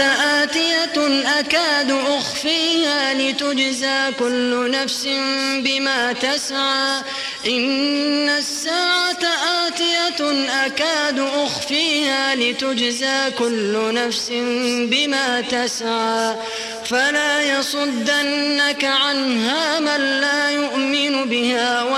آتية أكاد أخفيها لتجزى كل نفس بما تسعى إن الساعة آتية أكاد أخفيها لتجزى كل نفس بما تسعى فلا يصدنك عنها من لا يؤمن بها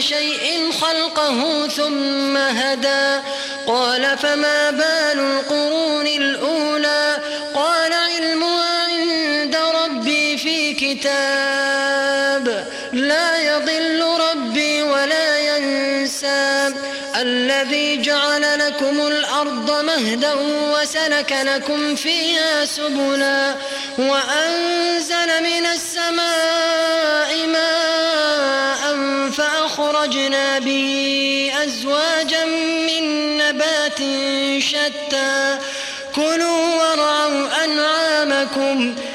شيء خلقه ثم هدى. قال فما بال القرون الأولى؟ قال علمها عند ربي في كتاب. لا يضل ربي ولا ينسى الذي جعل لكم الأرض مهدا وسلك لكم فيها سبلا. وأنزل من السماء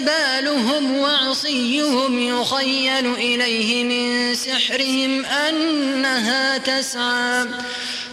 حبالهم وعصيهم يخيل إليه من سحرهم أنها تسعى.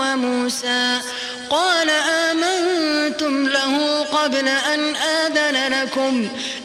وموسى قال آمنتم له قبل أن آذن لكم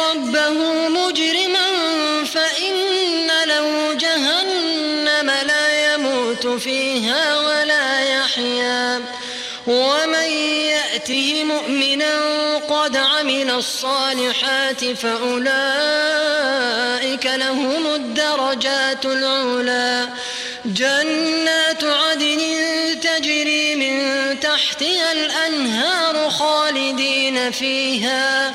ربه مجرما فإن له جهنم لا يموت فيها ولا يحيا. ومن يأته مؤمنا قد عمل الصالحات فأولئك لهم الدرجات العلا. جنات عدن تجري من تحتها الأنهار خالدين فيها.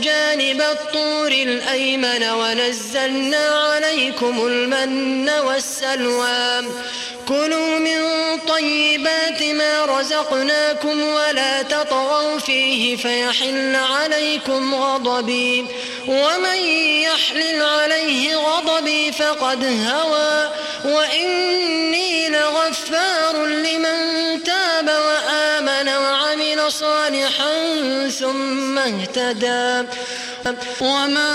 جانب الطور الأيمن ونزلنا عليكم المن والسلوى كلوا من طيبات ما رزقناكم ولا تطغوا فيه فيحل عليكم غضبي ومن يحلل عليه غضبي فقد هوى وإني لغفار لمن تاب وآمن وعمل صالحا ثم اهتدى وما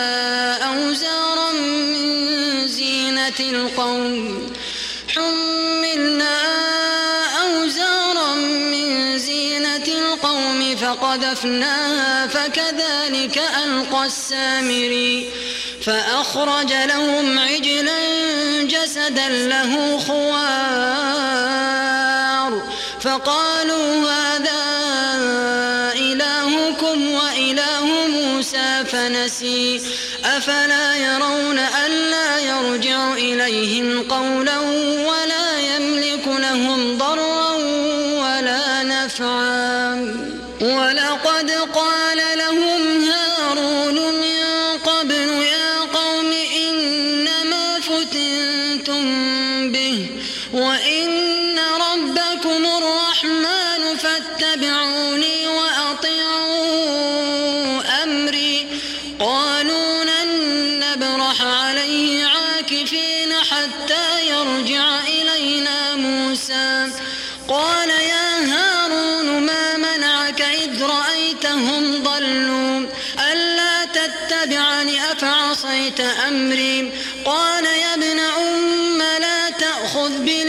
فقذفناها فكذلك ألقى السامري فأخرج لهم عجلا جسدا له خوار فقالوا هذا إلهكم وإله موسى فنسي أفلا يرون ألا يرجع إليهم قولا قال لهم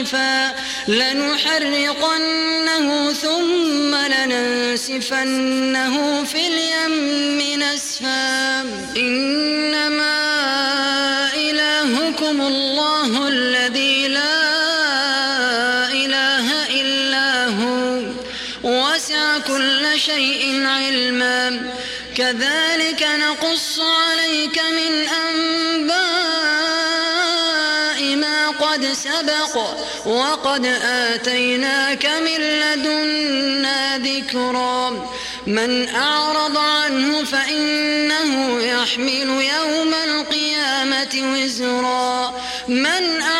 عاكفا لنحرقنه ثم لننسفنه في اليم نسفا إنما إلهكم الله الذي لا إله إلا هو وسع كل شيء علما. كذلك نقص عليك من أنباء وقد آتيناك من لدنا ذكرا. من أعرض عنه فإنه يحمل يوم القيامة وزرا. من أعرض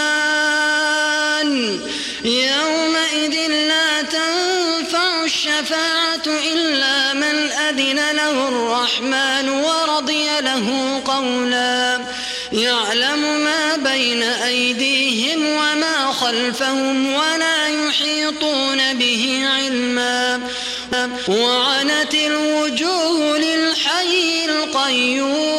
خلفهم ولا يحيطون به علما. وعنت الوجوه للحي القيوم.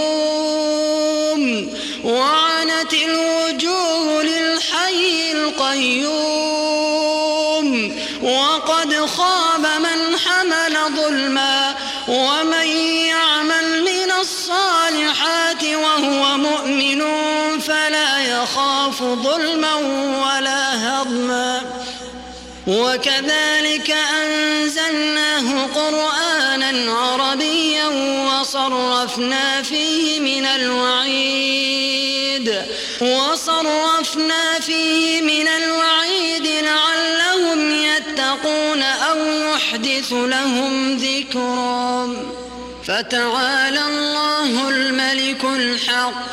فلا يخاف ظلما ولا هضما. وكذلك أنزلناه قرآنا عربيا وصرفنا فيه من الوعيد وصرفنا فيه من الوعيد لعلهم يتقون أو يحدث لهم ذكرا. فتعالى الله الملك الحق.